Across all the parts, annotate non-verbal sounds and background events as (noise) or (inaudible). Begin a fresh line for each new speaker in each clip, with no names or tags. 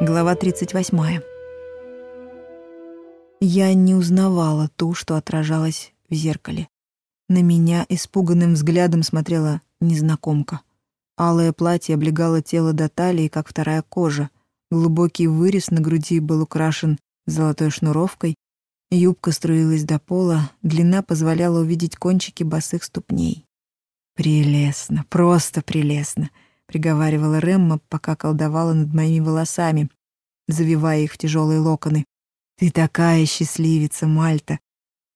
Глава 38. Я не узнавала ту, что отражалась в зеркале. На меня испуганным взглядом смотрела незнакомка. Алое платье облегало тело до талии, как вторая кожа. Глубокий вырез на груди был украшен золотой шнуровкой. Юбка струилась до пола, длина позволяла увидеть кончики босых ступней. «Прелестно, просто прелестно!» — приговаривала Ремма, пока колдовала над моими волосами, завивая их в тяжелые локоны. «Ты такая счастливица, Мальта!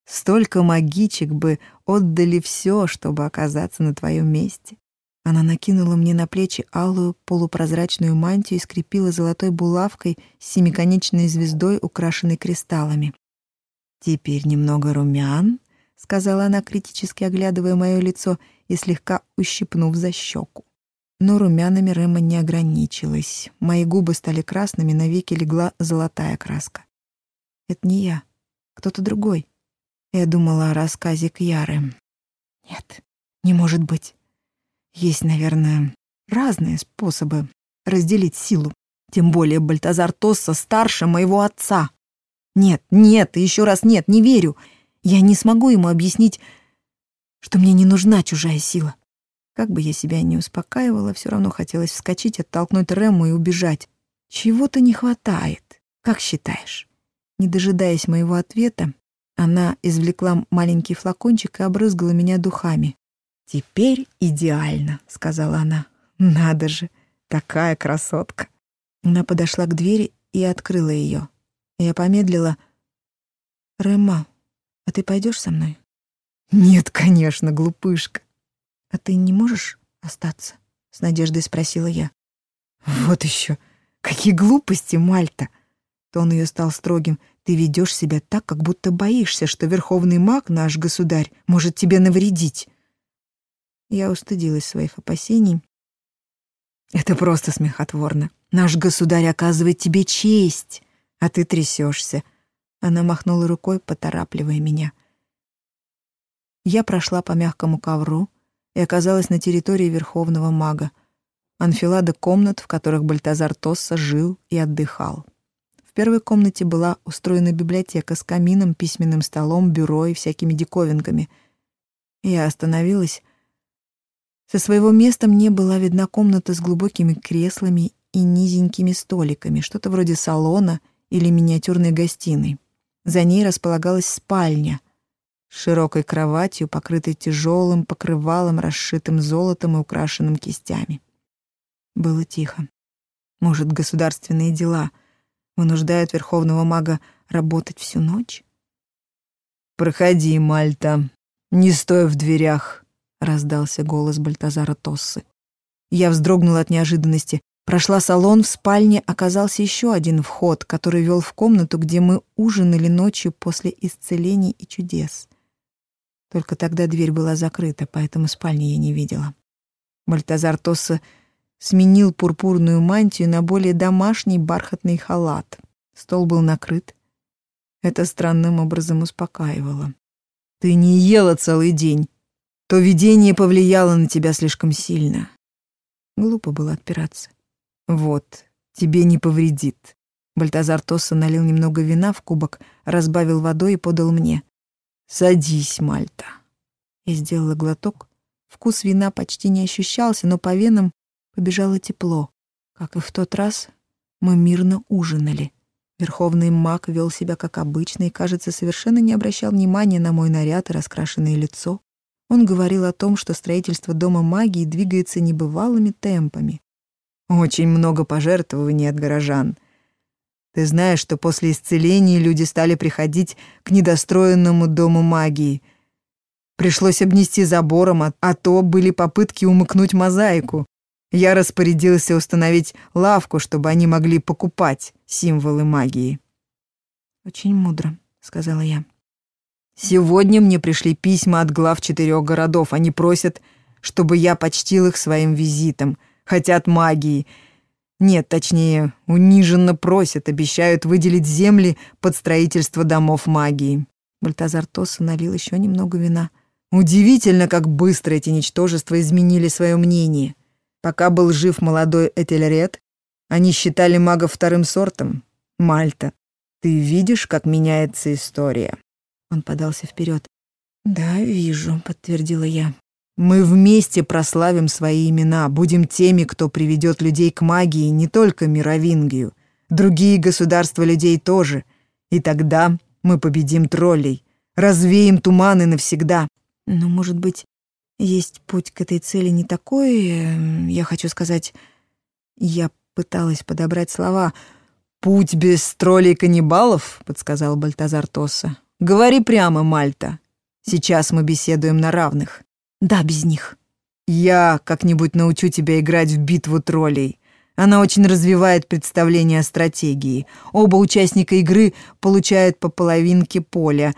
Столько магичек бы отдали все, чтобы оказаться на твоем месте!» Она накинула мне на плечи алую полупрозрачную мантию и скрепила золотой булавкой с семиконечной звездой, украшенной кристаллами. «Теперь немного румян», — сказала она, критически оглядывая мое лицо и слегка ущипнув за щеку. Но румянами Рема не ограничилась. Мои губы стали красными, на веки легла золотая краска. Это не я, кто-то другой. Я думала о рассказе Кьяры. Нет, не может быть. Есть, наверное, разные способы разделить силу. Тем более Бальтазар Тосса старше моего отца. Нет, нет, еще раз нет, не верю. Я не смогу ему объяснить, что мне не нужна чужая сила. Как бы я себя ни успокаивала, все равно хотелось вскочить, оттолкнуть Рэму и убежать. Чего-то не хватает. Как считаешь? Не дожидаясь моего ответа, она извлекла маленький флакончик и обрызгала меня духами. «Теперь идеально», — сказала она. «Надо же, такая красотка». Она подошла к двери и открыла ее. Я помедлила. «Рэма, а ты пойдешь со мной?» «Нет, конечно, глупышка». «А ты не можешь остаться?» — с надеждой спросила я. «Вот еще! Какие глупости, Мальта!» Тон ее стал строгим. «Ты ведешь себя так, как будто боишься, что верховный маг, наш государь, может тебе навредить». Я устыдилась своих опасений. Это просто смехотворно. Наш государь оказывает тебе честь, а ты трясешься. Она махнула рукой, поторапливая меня. Я прошла по мягкому ковру и оказалась на территории верховного мага. Анфилада комнат, в которых Бальтазар Тосса жил и отдыхал. В первой комнате была устроена библиотека с камином, письменным столом, бюро и всякими диковинками. Я остановилась, со своего места мне была видна комната с глубокими креслами и низенькими столиками, что-то вроде салона или миниатюрной гостиной. За ней располагалась спальня с широкой кроватью, покрытой тяжелым покрывалом, расшитым золотом и украшенным кистями. Было тихо. Может, государственные дела вынуждают верховного мага работать всю ночь? «Проходи, Мальта, не стой в дверях», — раздался голос Бальтазара Тоссы. Я вздрогнула от неожиданности. Прошла салон, в спальне оказался еще один вход, который вел в комнату, где мы ужинали ночью после исцелений и чудес. Только тогда дверь была закрыта, поэтому спальни я не видела. Бальтазар Тосса сменил пурпурную мантию на более домашний бархатный халат. Стол был накрыт. Это странным образом успокаивало. «Ты не ела целый день», то видение повлияло на тебя слишком сильно. Глупо было отпираться. Вот, тебе не повредит. Бальтазар Тосса налил немного вина в кубок, разбавил водой и подал мне. «Садись, Мальта». Я сделала глоток. Вкус вина почти не ощущался, но по венам побежало тепло. Как и в тот раз, мы мирно ужинали. Верховный маг вел себя как обычно и, кажется, совершенно не обращал внимания на мой наряд и раскрашенное лицо. Он говорил о том, что строительство Дома магии двигается небывалыми темпами. Очень много пожертвований от горожан. Ты знаешь, что после исцеления люди стали приходить к недостроенному Дому магии. Пришлось обнести забором, а, а то были попытки умыкнуть мозаику. Я распорядился установить лавку, чтобы они могли покупать символы магии. «Очень мудро», — сказала я. Сегодня мне пришли письма от глав четырех городов. Они просят, чтобы я почтил их своим визитом. Хотят магии. Нет, точнее, униженно просят, обещают выделить земли под строительство домов магии. Бальтазар Тосса налил еще немного вина. Удивительно, как быстро эти ничтожества изменили свое мнение. Пока был жив молодой Этельред, Они считали магов вторым сортом. Мальта, ты видишь, как меняется история?» Он подался вперед. «Да, вижу», — подтвердила я. «Мы вместе прославим свои имена, будем теми, кто приведет людей к магии, не только Мировингию. Другие государства людей тоже. И тогда мы победим троллей, развеем туманы навсегда». «Но, может быть, есть путь к этой цели не такой, эм, я хочу сказать...» Я пыталась подобрать слова. «Путь без троллей-каннибалов», — подсказал Бальтазар Тосса. «Говори прямо, Мальта. Сейчас мы беседуем на равных». «Да, без них». «Я как-нибудь научу тебя играть в битву троллей. Она очень развивает представление о стратегии. Оба участника игры получают по половинке поля.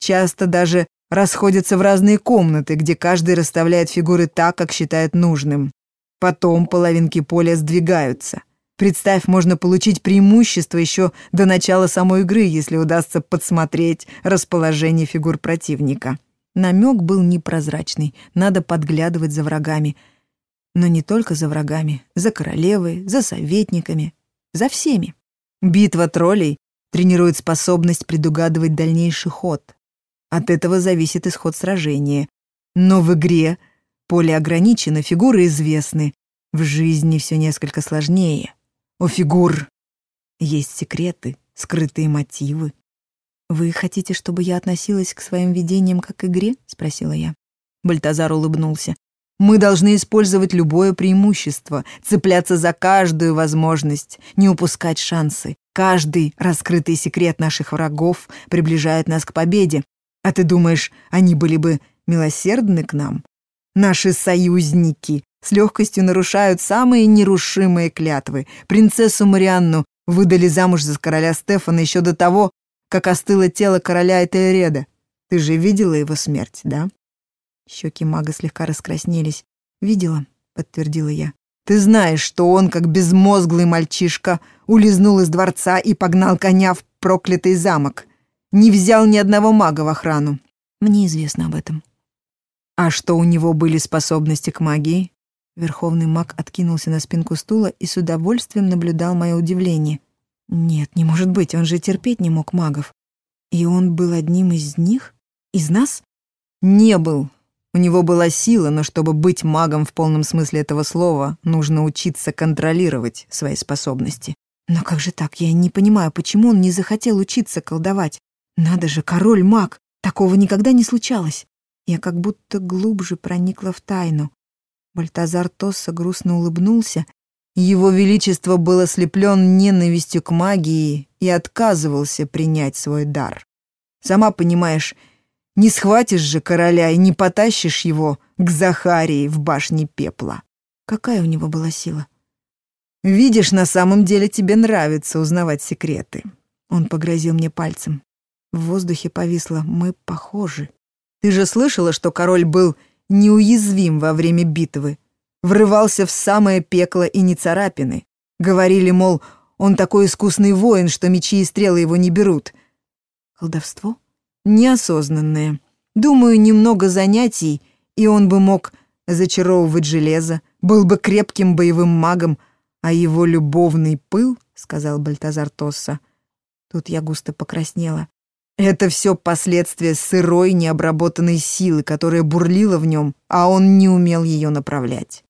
Часто даже расходятся в разные комнаты, где каждый расставляет фигуры так, как считает нужным. Потом половинки поля сдвигаются. Представь, можно получить преимущество еще до начала самой игры, если удастся подсмотреть расположение фигур противника. Намек был непрозрачный, надо подглядывать за врагами. Но не только за врагами, за королевой, за советниками, за всеми. Битва троллей тренирует способность предугадывать дальнейший ход. От этого зависит исход сражения. Но в игре поле ограничено, фигуры известны. В жизни все несколько сложнее. У фигур есть секреты, скрытые мотивы. «Вы хотите, чтобы я относилась к своим видениям как к игре?» — спросила я. Бальтазар улыбнулся. «Мы должны использовать любое преимущество, цепляться за каждую возможность, не упускать шансы. Каждый раскрытый секрет наших врагов приближает нас к победе. А ты думаешь, они были бы милосердны к нам? Наши союзники с легкостью нарушают самые нерушимые клятвы. Принцессу Марианну выдали замуж за короля Стефана еще до того, как остыло тело короля Этельреда. Ты же видела его смерть, да?» Щеки мага слегка раскраснелись. «Видела», — подтвердила я. «Ты знаешь, что он, как безмозглый мальчишка, улизнул из дворца и погнал коня в проклятый замок. Не взял ни одного мага в охрану. Мне известно об этом». «А что у него были способности к магии?» Верховный маг откинулся на спинку стула и с удовольствием наблюдал мое удивление. Нет, не может быть, он же терпеть не мог магов. И он был одним из них? Из нас? Не был. У него была сила, но чтобы быть магом в полном смысле этого слова, нужно учиться контролировать свои способности. Но как же так? Я не понимаю, почему он не захотел учиться колдовать? Надо же, король-маг! Такого никогда не случалось. Я как будто глубже проникла в тайну. Бальтазар Тосса грустно улыбнулся. Его Величество был ослеплен ненавистью к магии и отказывался принять свой дар. Сама понимаешь, не схватишь же короля и не потащишь его к Захарии в башне пепла. Какая у него была сила? Видишь, на самом деле тебе нравится узнавать секреты. Он погрозил мне пальцем. В воздухе повисло «Мы похожи». Ты же слышала, что король был неуязвим во время битвы, врывался в самое пекло и не царапины. Говорили, мол, он такой искусный воин, что мечи и стрелы его не берут. Колдовство? Неосознанное. Думаю, немного занятий, и он бы мог зачаровывать железо, был бы крепким боевым магом, а его любовный пыл, — сказал Бальтазар Тосса. Тут я густо покраснела. Это все последствия сырой, необработанной силы, которая бурлила в нем, а он не умел ее направлять.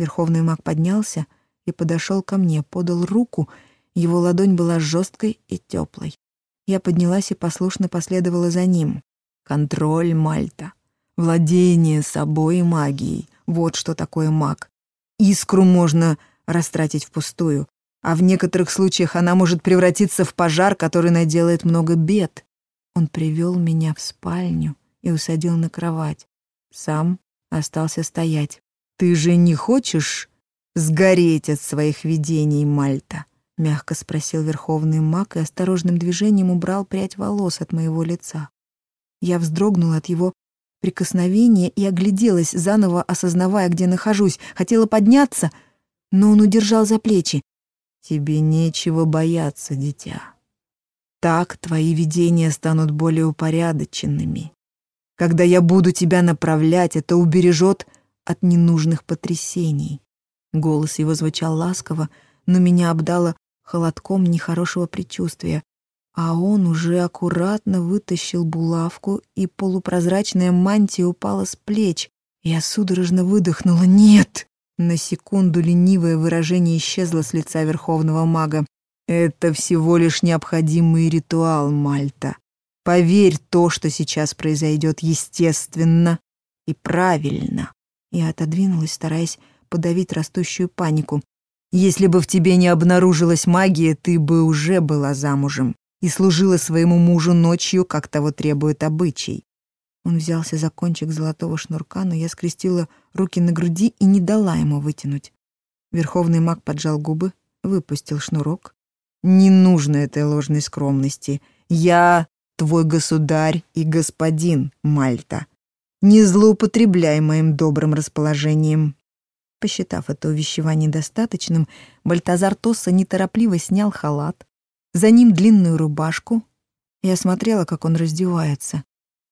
Верховный маг поднялся и подошел ко мне, подал руку, его ладонь была жесткой и теплой. Я поднялась и послушно последовала за ним. Контроль Мальта, владение собой и магией — вот что такое маг. Искру можно растратить впустую, а в некоторых случаях она может превратиться в пожар, который наделает много бед. Он привел меня в спальню и усадил на кровать. Сам остался стоять. «Ты же не хочешь сгореть от своих видений, Мальта?» — мягко спросил верховный маг и осторожным движением убрал прядь волос от моего лица. Я вздрогнула от его прикосновения и огляделась, заново осознавая, где нахожусь. Хотела подняться, но он удержал за плечи. Тебе нечего бояться, дитя. Так твои видения станут более упорядоченными. Когда я буду тебя направлять, это убережет от ненужных потрясений. Голос его звучал ласково, но меня обдало холодком нехорошего предчувствия, а он уже аккуратно вытащил булавку, и полупрозрачная мантия упала с плеч. Я судорожно выдохнула «Нет!». На секунду ленивое выражение исчезло с лица верховного мага. «Это всего лишь необходимый ритуал, Мальта. Поверь, то, что сейчас произойдет, естественно и правильно». Я отодвинулась, стараясь подавить растущую панику. «Если бы в тебе не обнаружилась магия, ты бы уже была замужем и служила своему мужу ночью, как того требует обычай. Он взялся за кончик золотого шнурка, но я скрестила руки на груди и не дала ему вытянуть. Верховный маг поджал губы, выпустил шнурок. «Не нужно этой ложной скромности. Я твой государь и господин, Мальта. Не злоупотребляй моим добрым расположением». Посчитав это увещевание достаточным, Бальтазар Тосса неторопливо снял халат, за ним длинную рубашку. Я смотрела, как он раздевается.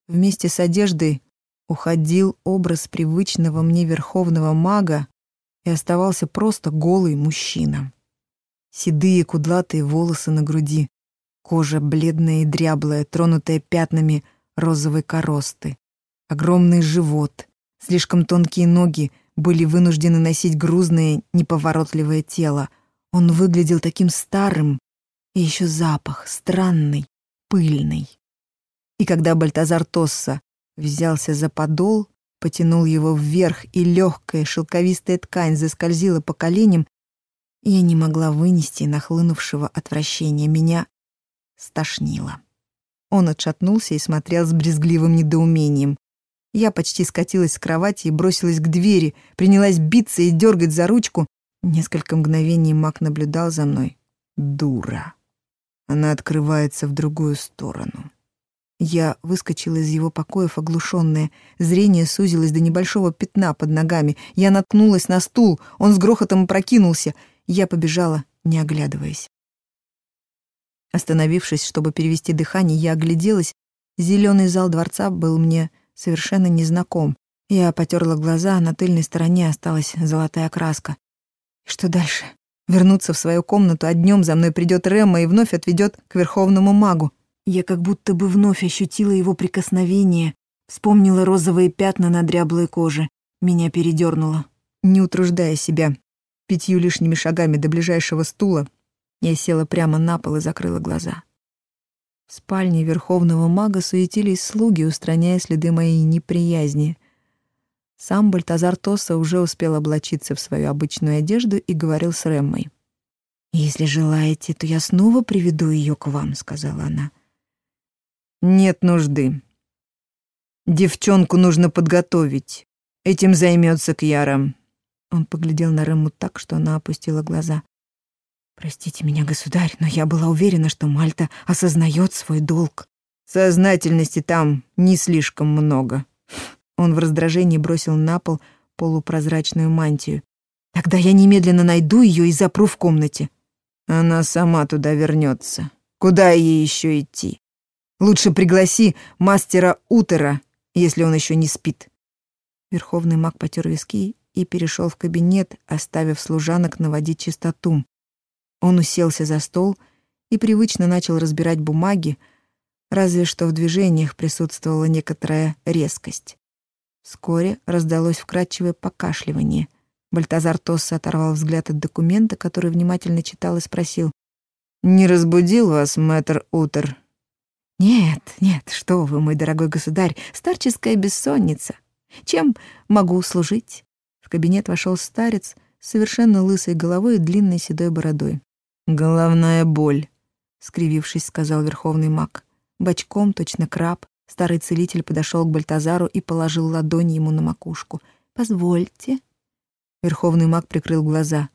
Вместе с одеждой уходил образ привычного мне верховного мага и оставался просто голый мужчина. Седые кудлатые волосы на груди, кожа бледная и дряблая, тронутая пятнами розовой коросты, огромный живот, слишком тонкие ноги были вынуждены носить грузное, неповоротливое тело. Он выглядел таким старым, и еще запах, странный, пыльный. И когда Бальтазар Тосса взялся за подол, потянул его вверх, и легкая шелковистая ткань заскользила по коленям, я не могла вынести нахлынувшего отвращения. Меня стошнило. Он отшатнулся и смотрел с брезгливым недоумением. Я почти скатилась с кровати и бросилась к двери, принялась биться и дергать за ручку. Несколько мгновений Мак наблюдал за мной. Дура. Она открывается в другую сторону. Я выскочила из его покоев оглушенная. Зрение сузилось до небольшого пятна под ногами. Я наткнулась на стул. Он с грохотом прокинулся. Я побежала, не оглядываясь. Остановившись, чтобы перевести дыхание, я огляделась. Зеленый зал дворца был мне совершенно незнаком. Я потерла глаза, а на тыльной стороне осталась золотая краска. Что дальше? вернуться в свою комнату, а днем за мной придет Рема и вновь отведет к верховному магу. Я как будто бы вновь ощутила его прикосновение, вспомнила розовые пятна на дряблой коже. Меня передернуло. Не утруждая себя пятью лишними шагами до ближайшего стула, я села прямо на пол и закрыла глаза. В спальне верховного мага суетились слуги, устраняя следы моей неприязни — сам Бальтазар Тоса уже успел облачиться в свою обычную одежду и говорил с Реммой. «Если желаете, то я снова приведу ее к вам», — сказала она. «Нет нужды. Девчонку нужно подготовить. Этим займется Кьяра». Он поглядел на Ремму так, что она опустила глаза. «Простите меня, государь, но я была уверена, что Мальта осознает свой долг». «Сознательности там не слишком много», он в раздражении бросил на пол полупрозрачную мантию. «Тогда я немедленно найду ее и запру в комнате». «Она сама туда вернется. Куда ей еще идти? Лучше пригласи мастера Утера, если он еще не спит». Верховный маг потер виски и перешел в кабинет, оставив служанок наводить чистоту. Он уселся за стол и привычно начал разбирать бумаги, разве что в движениях присутствовала некоторая резкость. Вскоре раздалось вкрадчивое покашливание. Бальтазар Тосса оторвал взгляд от документа, который внимательно читал и спросил. «Не разбудил вас, мэтр Утер?» «Нет, нет, что вы, мой дорогой государь, старческая бессонница. Чем могу служить?» В кабинет вошел старец с совершенно лысой головой и длинной седой бородой. «Головная боль», — скривившись, сказал верховный маг. Бочком, точно краб, Старый целитель подошел к Бальтазару и положил ладонь ему на макушку. «Позвольте». Верховный маг прикрыл глаза.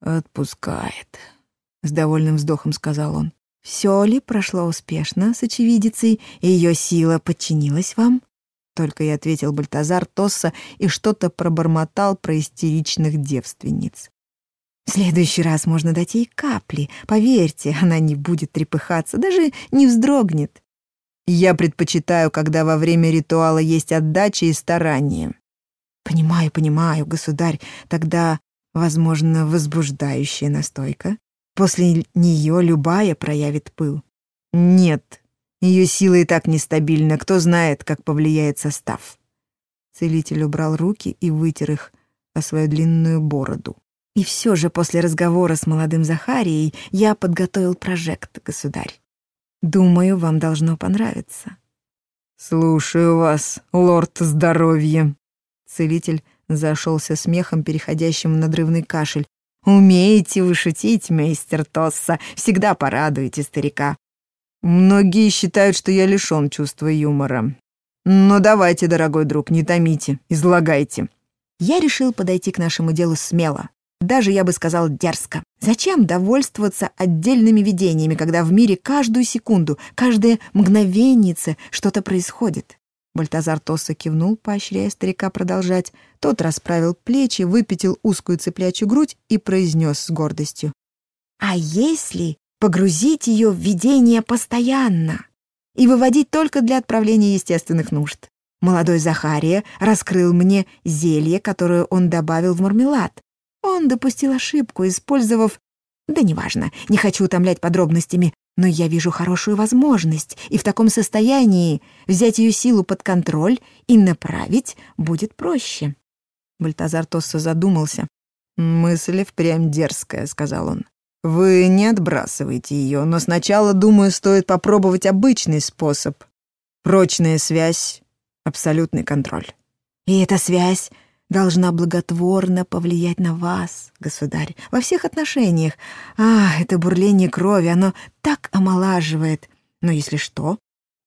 «Отпускает», — с довольным вздохом сказал он. «Все ли прошло успешно с очевидицей, и ее сила подчинилась вам?» Только и ответил Бальтазар Тосса и что-то пробормотал про истеричных девственниц. «В следующий раз можно дать ей капли. Поверьте, она не будет трепыхаться, даже не вздрогнет. Я предпочитаю, когда во время ритуала есть отдача и старание. Понимаю, понимаю, государь. Тогда Возможно, возбуждающая настойка. После нее любая проявит пыл. Нет, ее сила и так нестабильна. Кто знает, как повлияет состав. Целитель убрал руки и вытер их о свою длинную бороду. И все же после разговора с молодым Захарией я подготовил прожект, государь. Думаю, вам должно понравиться. Слушаю вас, лорд здоровья. Целитель зашелся смехом, переходящим в надрывный кашель. «Умеете вы шутить, мейстер Тосса, всегда порадуете старика. Многие считают, что я лишён чувства юмора. Но давайте, дорогой друг, не томите, излагайте». Я решил подойти к нашему делу смело, даже, я бы сказал, дерзко. Зачем довольствоваться отдельными видениями, когда в мире каждую секунду, каждое мгновение что-то происходит? Бальтазар Тосса кивнул, поощряя старика продолжать. Тот расправил плечи, выпятил узкую цыплячью грудь и произнес с гордостью. «А если погрузить ее в видение постоянно и выводить только для отправления естественных нужд?» Молодой Захария раскрыл мне зелье, которое он добавил в мармелад. Он допустил ошибку, использовав... Да неважно, не хочу утомлять подробностями, но я вижу хорошую возможность, и в таком состоянии взять ее силу под контроль и направить будет проще. Бальтазар Тосса задумался. «Мысль впрямь дерзкая», — сказал он. «Вы не отбрасывайте ее, но сначала, думаю, стоит попробовать обычный способ. Прочная связь, абсолютный контроль». «И эта связь должна благотворно повлиять на вас, государь, во всех отношениях. А, это бурление крови, оно так омолаживает. Но если что,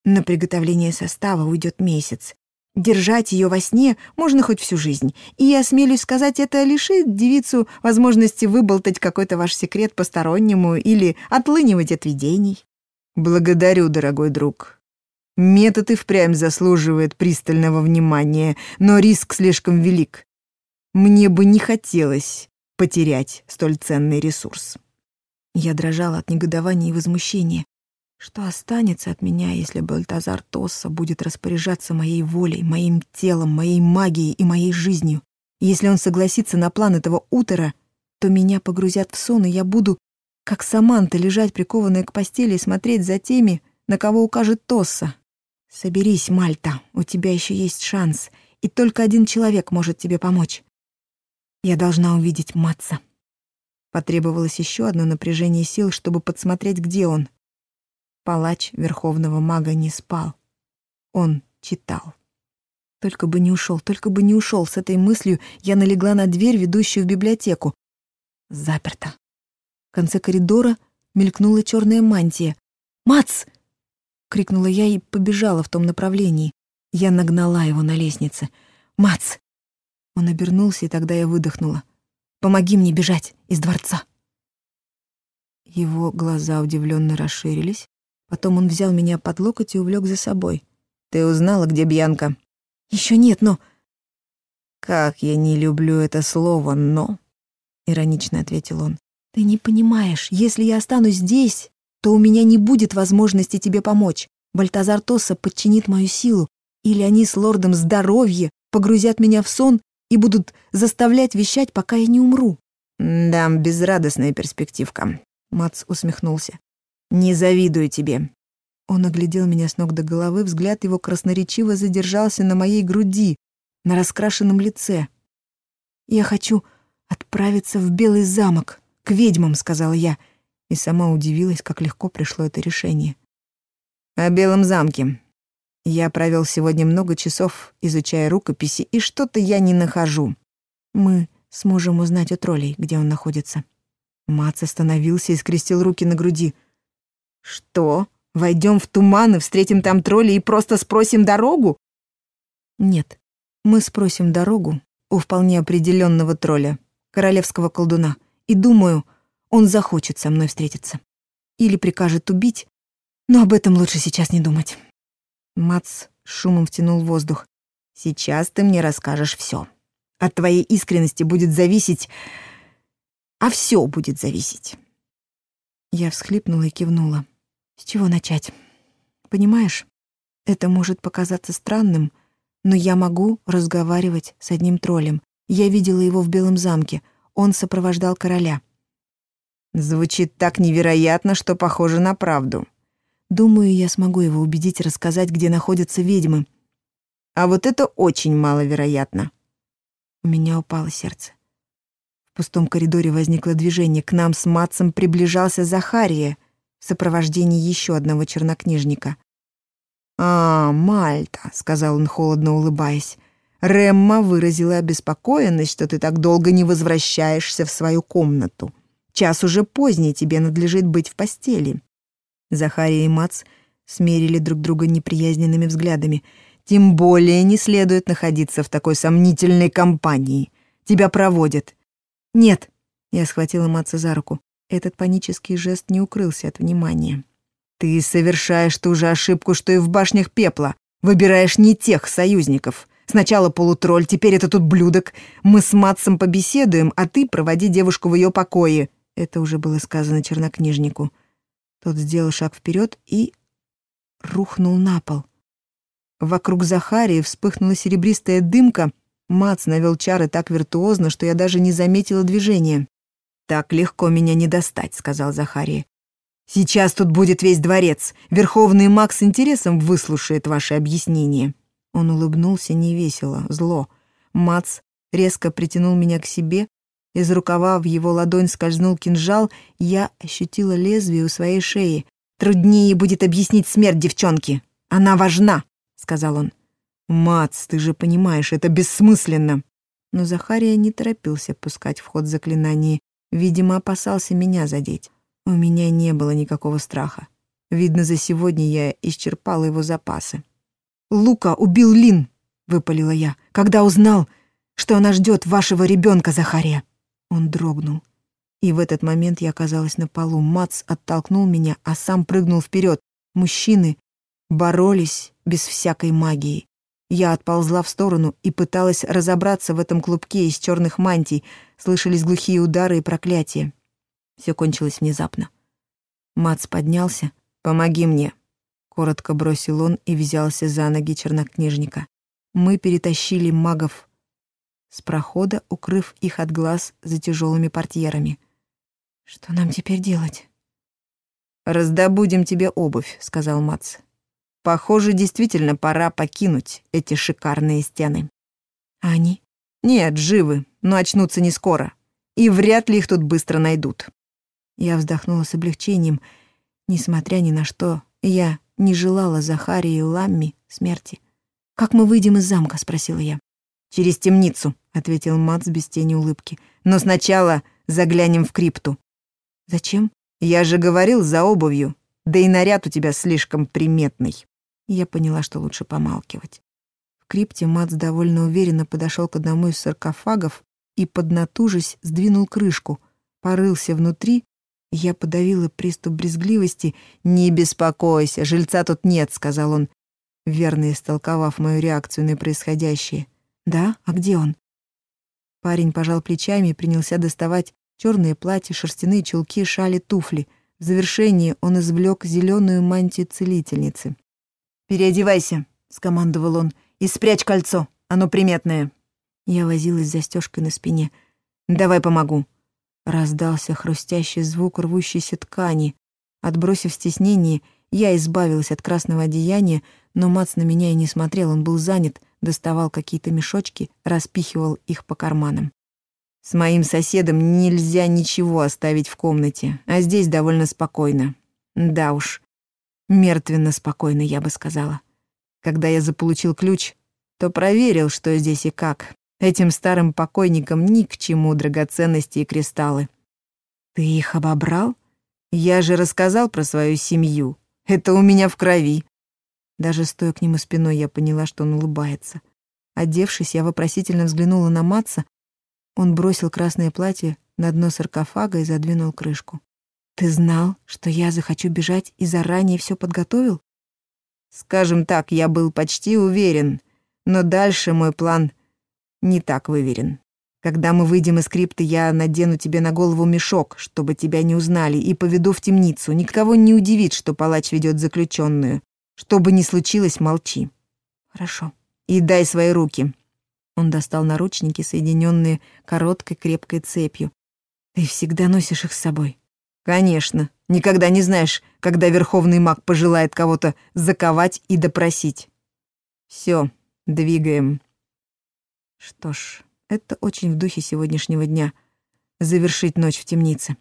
на приготовление состава уйдет месяц. Держать ее во сне можно хоть всю жизнь. И, я осмелюсь сказать, это лишит девицу возможности выболтать какой-то ваш секрет постороннему или отлынивать от видений. Благодарю, дорогой друг. Метод и впрямь заслуживает пристального внимания, но риск слишком велик. Мне бы не хотелось потерять столь ценный ресурс. Я дрожала от негодования и возмущения. Что останется от меня, если Бальтазар Тосса будет распоряжаться моей волей, моим телом, моей магией и моей жизнью? Если он согласится на план этого утра, то меня погрузят в сон, и я буду, как Саманта, лежать прикованная к постели и смотреть за теми, на кого укажет Тосса. «Соберись, Мальта, у тебя еще есть шанс, и только один человек может тебе помочь. Я должна увидеть Матца». Потребовалось еще одно напряжение сил, чтобы подсмотреть, где он. Палач Верховного Мага не спал. Он читал. Только бы не ушел, только бы не ушел. С этой мыслью я налегла на дверь, ведущую в библиотеку. Заперто. В конце коридора мелькнула черная мантия. «Мац!» — крикнула я и побежала в том направлении. Я нагнала его на лестнице. «Мац!» Он обернулся, и тогда я выдохнула. «Помоги мне бежать из дворца!» Его глаза удивленно расширились. Потом он взял меня под локоть и увлек за собой. «Ты узнала, где Бьянка?» «Еще нет, но...» «Как я не люблю это слово «но», — иронично ответил он. «Ты не понимаешь, если я останусь здесь, то у меня не будет возможности тебе помочь. Бальтазар Тосса подчинит мою силу, или они с лордом здоровье погрузят меня в сон и будут заставлять вещать, пока я не умру». «Да, безрадостная перспективка», — Мац усмехнулся. «Не завидую тебе». Он оглядел меня с ног до головы, взгляд его красноречиво задержался на моей груди, на раскрашенном лице. «Я хочу отправиться в Белый замок, к ведьмам», — сказала я, — и сама удивилась, как легко пришло это решение. «О Белом замке. Я провел сегодня много часов, изучая рукописи, и что-то я не нахожу. Мы сможем узнать у троллей, где он находится». Мац остановился и скрестил руки на груди. «Что? Войдем в туман и встретим там троллей и просто спросим дорогу?» «Нет, мы спросим дорогу у вполне определенного тролля, королевского колдуна, и думаю, он захочет со мной встретиться. Или прикажет убить, но об этом лучше сейчас не думать. Мац шумом втянул воздух. Сейчас ты мне расскажешь все. От твоей искренности будет зависеть... А все будет зависеть. Я всхлипнула и кивнула. С чего начать? Понимаешь, это может показаться странным, но я могу разговаривать с одним троллем. Я видела его в Белом замке. он сопровождал короля.
Звучит так невероятно, что похоже на правду.
Думаю, я смогу его убедить рассказать, где находятся ведьмы.
А вот это очень маловероятно.
У меня упало сердце. В пустом коридоре возникло движение. К нам с Матсом приближался Захария в сопровождении еще одного чернокнижника.
«А, Мальта», — сказал он, холодно улыбаясь. «Ремма выразила обеспокоенность, что ты так долго не возвращаешься в свою комнату. Час уже поздний, тебе надлежит быть в постели».
Захария и Мац смерили друг друга неприязненными взглядами.
«Тем более не следует находиться в такой сомнительной компании. Тебя проводят.
«Нет!» — я схватила Матца за руку. Этот панический жест не укрылся от внимания.
«Ты совершаешь ту же ошибку, что и в башнях пепла. Выбираешь не тех союзников. Сначала полутролль, теперь этот ублюдок. Мы с Матсом побеседуем, а ты проводи девушку в ее покое».
Это уже было сказано чернокнижнику. Тот сделал шаг вперед и рухнул на пол. Вокруг Захарии вспыхнула серебристая дымка, Мац навел чары так виртуозно, что я даже не заметила движения.
«Так легко меня не достать», — сказал Захария. «Сейчас тут будет весь дворец. Верховный маг с интересом выслушает ваши объяснения».
Он улыбнулся невесело, зло. Мац резко притянул меня к себе. Из рукава в его ладонь скользнул кинжал. Я ощутила лезвие у своей шеи.
«Труднее будет объяснить смерть девчонки. Она важна», — сказал он.
«Мац, ты же понимаешь, это бессмысленно!» Но Захария не торопился пускать в ход заклинание. Видимо, опасался меня задеть. У меня не было никакого страха. Видно, за сегодня я исчерпала его запасы.
«Лука убил Лин!» — выпалила я. «Когда узнал, что она ждет вашего ребенка, Захария!»
Он дрогнул. И в этот момент я оказалась на полу. Мац оттолкнул меня, а сам прыгнул вперед. Мужчины боролись без всякой магии. Я отползла в сторону и пыталась разобраться в этом клубке из черных мантий. Слышались глухие удары и проклятия. Все кончилось внезапно. Мац поднялся. «Помоги мне», — коротко бросил он и взялся за ноги чернокнижника. Мы перетащили магов с прохода, укрыв их от глаз за тяжелыми портьерами. «Что нам теперь делать?»
«Раздобудем тебе обувь», — сказал Мац. Похоже, действительно пора покинуть эти шикарные стены.
А они?
Нет, живы, но очнутся не скоро. И вряд ли их тут быстро найдут.
Я вздохнула с облегчением. Несмотря ни на что, я не желала Захарии и Ламми смерти. «Как мы выйдем из замка?» — спросила я.
«Через темницу», — ответил Мац без тени улыбки. «Но сначала заглянем в крипту».
«Зачем?»
«Я же говорил за обувью. Да и наряд у тебя слишком приметный»
я поняла, что лучше помалкивать. В крипте Мац довольно уверенно подошел к одному из саркофагов и, поднатужись, сдвинул крышку, порылся внутри, я подавила приступ брезгливости. «Не беспокойся, жильца тут нет», — сказал он, верно истолковав мою реакцию на происходящее. «Да? А где он?» Парень пожал плечами и принялся доставать черные платья, шерстяные чулки, шали, туфли. В завершении он извлек зеленую мантию целительницы.
«Переодевайся», — скомандовал он, — «и спрячь кольцо, оно приметное».
Я возилась с застежкой на спине.
«Давай помогу».
Раздался хрустящий звук рвущейся ткани. Отбросив стеснение, я избавилась от красного одеяния, но Мац на меня и не смотрел, он был занят, доставал какие-то мешочки, распихивал их по карманам.
«С моим соседом нельзя ничего оставить в комнате, а здесь довольно спокойно. Да уж, Мертвенно спокойно, я бы сказала. Когда я заполучил ключ, то проверил, что здесь и как. Этим старым покойникам ни к чему драгоценности и кристаллы.
Ты их обобрал?
Я же рассказал про свою семью. Это у меня в крови.
Даже стоя к нему спиной, я поняла, что он улыбается. Одевшись, я вопросительно взглянула на Матса. Он бросил красное платье на дно саркофага и задвинул крышку. Ты знал, что я захочу бежать и заранее все подготовил?
Скажем так, я был почти уверен, но дальше мой план не так выверен. Когда мы выйдем из крипты, я надену тебе на голову мешок, чтобы тебя не узнали, и поведу в темницу. Никого не удивит, что палач ведет заключенную. Что бы ни случилось, молчи.
Хорошо.
И дай свои руки. Он достал наручники, соединенные короткой крепкой цепью. «Ты всегда носишь их с собой?» «Конечно. Никогда не знаешь, когда верховный маг пожелает кого-то заковать и допросить. Все, двигаем». Что ж, это очень в духе сегодняшнего дня — завершить ночь в темнице.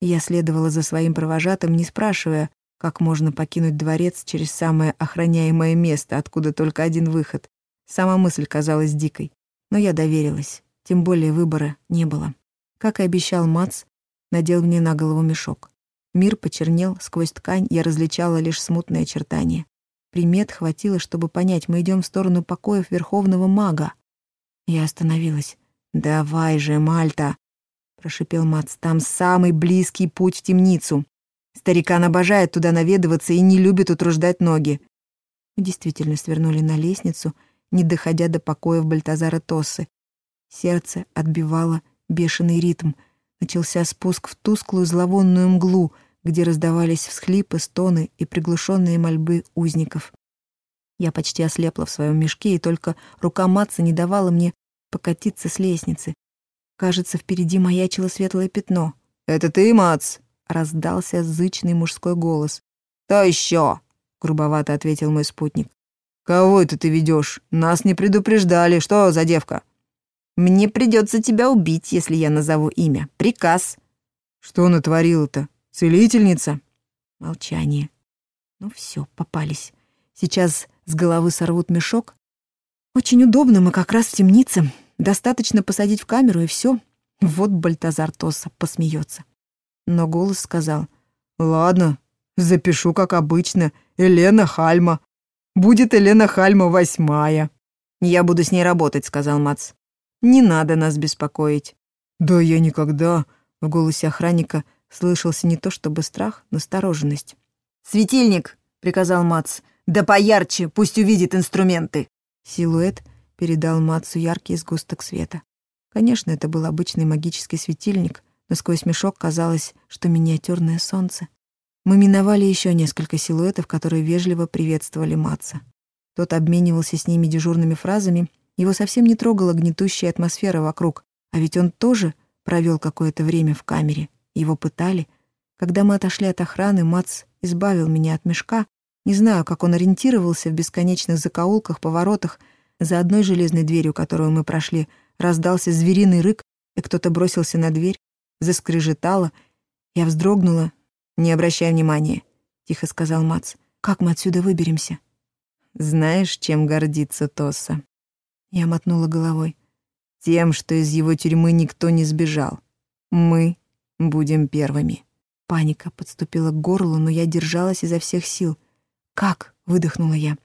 Я следовала за своим провожатым, не спрашивая, как можно покинуть дворец через самое охраняемое место, откуда только один выход. Сама мысль казалась дикой. Но я доверилась, тем более выбора не было. Как и обещал Мац, надел мне на голову мешок. Мир почернел, сквозь ткань я различала лишь смутные очертания. Примет хватило, чтобы понять, мы идем в сторону покоев Верховного Мага. Я остановилась. «Давай же, Мальта!» — прошипел Мац. «Там самый близкий путь в темницу. Старикан обожает туда наведываться и не любит утруждать ноги». Мы действительно свернули на лестницу — не доходя до покоев Бальтазара Тоссы. Сердце отбивало бешеный ритм. Начался спуск в тусклую зловонную мглу, где раздавались всхлипы, стоны и приглушенные мольбы узников. Я почти ослепла в своем мешке, и только рука Матца не давала мне покатиться с лестницы. Кажется, впереди маячило светлое пятно. «Это ты, Мац?» — раздался зычный мужской голос. «Кто еще?» — грубовато ответил мой спутник. «Кого это ты ведешь? Нас не предупреждали. Что за девка?» «Мне придется тебя убить, если я назову имя. Приказ». «Что натворила-то? Целительница?» Молчание. Ну все, попались. Сейчас с головы сорвут мешок. Очень удобно, мы как раз в темнице. Достаточно посадить в камеру, и все. Вот Бальтазар Тоса посмеется. Но голос сказал. «Ладно, запишу, как обычно. Елена Хальма. Будет Елена Хальма восьмая». «Я буду с ней работать», — сказал Мац. «Не надо нас беспокоить». «Да я никогда...» — в голосе охранника слышался не то чтобы страх, но настороженность. «Светильник!» — приказал Мац. «Да поярче, пусть увидит инструменты!» Силуэт передал Мацу яркий сгусток света. Конечно, это был обычный магический светильник, но сквозь мешок казалось, что миниатюрное солнце. Мы миновали еще несколько силуэтов, которые вежливо приветствовали Матца. Тот обменивался с ними дежурными фразами, его совсем не трогала гнетущая атмосфера вокруг, а ведь он тоже провел какое-то время в камере. Его пытали. Когда мы отошли от охраны, Мац избавил меня от мешка. Не знаю, как он ориентировался в бесконечных закоулках, поворотах. За одной железной дверью, которую мы прошли, раздался звериный рык, и кто-то бросился на дверь, заскрежетало. Я вздрогнула, «Не обращай внимания», — тихо сказал Мац. «Как мы отсюда выберемся?» «Знаешь, чем гордится Тоса?» Я мотнула головой. «Тем, что из его тюрьмы никто не сбежал. Мы будем первыми». Паника подступила к горлу, но я держалась изо всех сил. «Как?» — выдохнула я.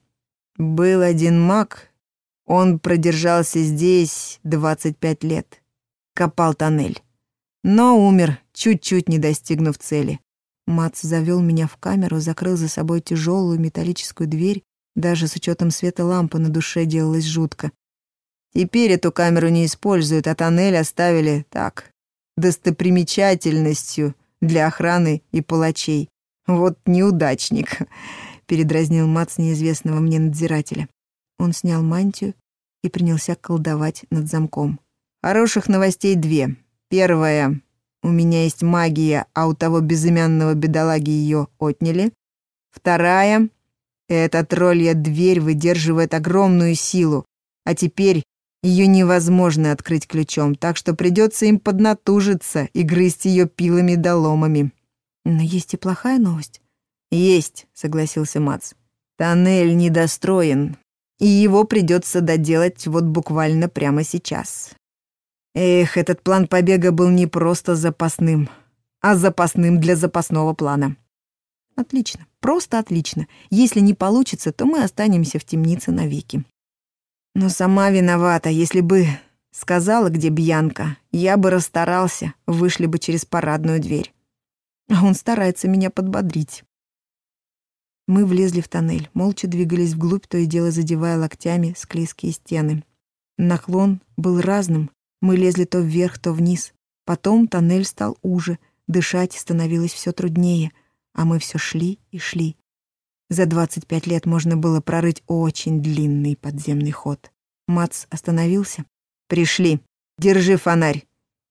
«Был один маг. Он продержался здесь 25 лет. Копал тоннель. Но умер, чуть-чуть не достигнув цели. Мац завел меня в камеру, закрыл за собой тяжелую металлическую дверь. Даже с учетом света лампы на душе делалось жутко. Теперь эту камеру не используют, а тоннель оставили так, достопримечательностью для охраны и палачей. Вот неудачник, (laughs) передразнил Мац неизвестного мне надзирателя. Он снял мантию и принялся колдовать над замком. Хороших новостей две. Первая у меня есть магия, а у того безымянного бедолаги ее отняли. Вторая — эта троллья дверь выдерживает огромную силу, а теперь ее невозможно открыть ключом, так что придется им поднатужиться и грызть ее пилами да ломами. Но есть и плохая новость. Есть, согласился Мац. Тоннель недостроен, и его придется доделать вот буквально прямо сейчас. Эх, этот план побега был не просто запасным, а запасным для запасного плана. Отлично, просто отлично. Если не получится, то мы останемся в темнице навеки. Но сама виновата, если бы сказала, где Бьянка, я бы расстарался, вышли бы через парадную дверь. А он старается меня подбодрить. Мы влезли в тоннель, молча двигались вглубь, то и дело задевая локтями склизкие стены. Наклон был разным, мы лезли то вверх, то вниз. Потом тоннель стал уже, дышать становилось все труднее, а мы все шли и шли. За 25 лет можно было прорыть очень длинный подземный ход. Мац остановился. «Пришли. Держи фонарь.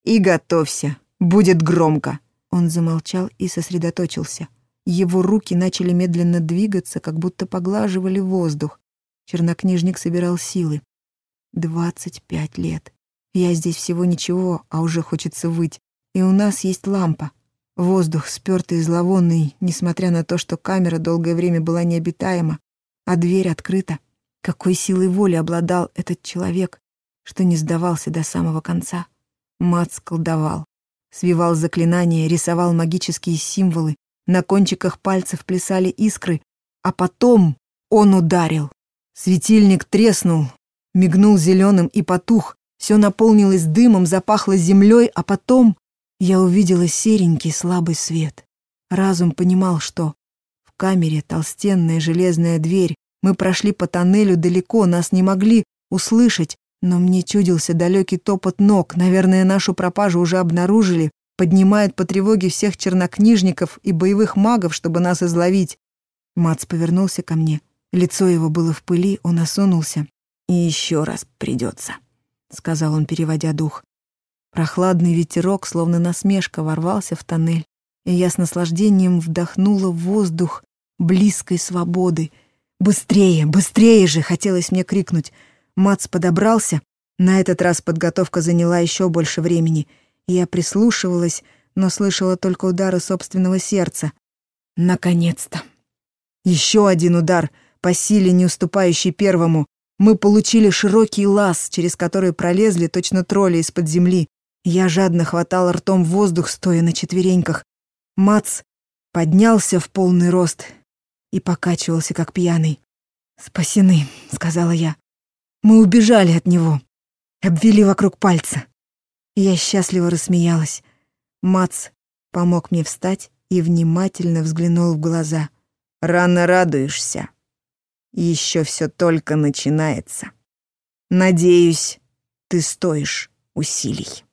И готовься. Будет громко». Он замолчал и сосредоточился. Его руки начали медленно двигаться, как будто поглаживали воздух. Чернокнижник собирал силы. «Двадцать пять лет. Я здесь всего ничего, а уже хочется выть. И у нас есть лампа. Воздух спёртый и зловонный, несмотря на то, что камера долгое время была необитаема, а дверь открыта. Какой силой воли обладал этот человек, что не сдавался до самого конца. Мац колдовал, свивал заклинания, рисовал магические символы, на кончиках пальцев плясали искры, а потом он ударил. Светильник треснул, мигнул зеленым и потух, все наполнилось дымом, запахло землей, а потом я увидела серенький слабый свет. Разум понимал, что в камере толстенная железная дверь, мы прошли по тоннелю далеко, нас не могли услышать, но мне чудился далекий топот ног, наверное, нашу пропажу уже обнаружили, поднимают по тревоге всех чернокнижников и боевых магов, чтобы нас изловить. Мац повернулся ко мне. Лицо его было в пыли, он осунулся. «И еще раз придется», — сказал он, переводя дух. Прохладный ветерок, словно насмешка, ворвался в тоннель, и я с наслаждением вдохнула воздух близкой свободы. «Быстрее, быстрее же!» — хотелось мне крикнуть. Мац подобрался. На этот раз подготовка заняла еще больше времени. Я прислушивалась, но слышала только удары собственного сердца. Наконец-то! Еще один удар, по силе не уступающий первому. Мы получили широкий лаз, через который пролезли точно тролли из-под земли. Я жадно хватал ртом воздух, стоя на четвереньках. Мац поднялся в полный рост и покачивался, как пьяный. «Спасены», — сказала я. «Мы убежали от него, обвели вокруг пальца». Я счастливо рассмеялась. Мац помог мне встать и внимательно взглянул в глаза. «Рано радуешься. Еще все только начинается. Надеюсь, ты стоишь усилий».